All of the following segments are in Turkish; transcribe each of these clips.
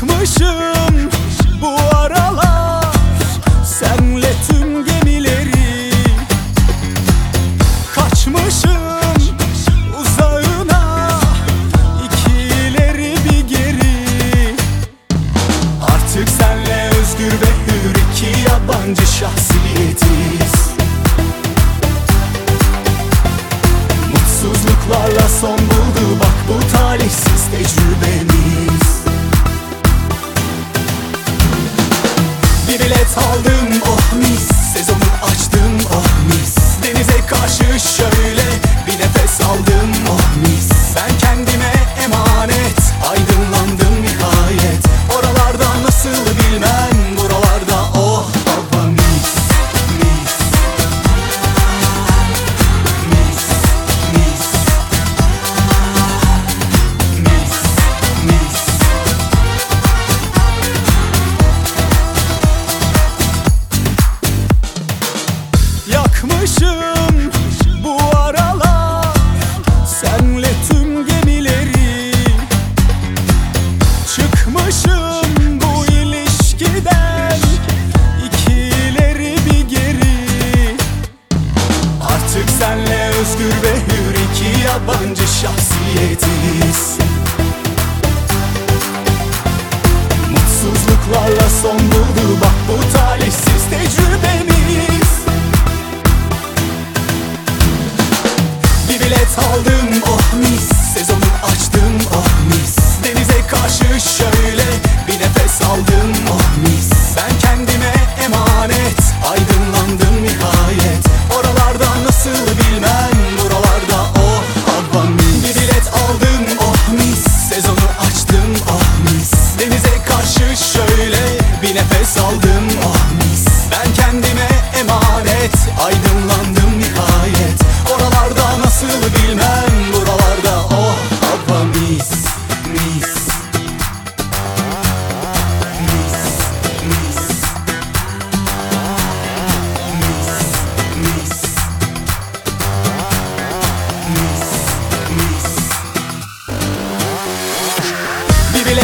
Yakmışım bu aralar. Senle tüm gemileri Kaçmışım. Uzağına iki ileri bir geri. Artık senle özgür ve hür iki yabancı şahsiyetiz. Mutsuzluklarla son buldu bak bu talihsiz tecrübemiz Bilet aldım oh mis. Sezonu açtım oh mis. Denize karşı şöyle bir nefes aldım Artık senle özgür ve hür iki yabancı şahsiyetiz. Mutsuzluklarla son buldu bak bu talihsiz tecrübemiz. Bir bilet aldım Karşı şöyle. Bir nefes aldım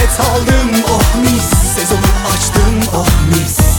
nefes aldım oh mis. Sezonu açtım oh mis.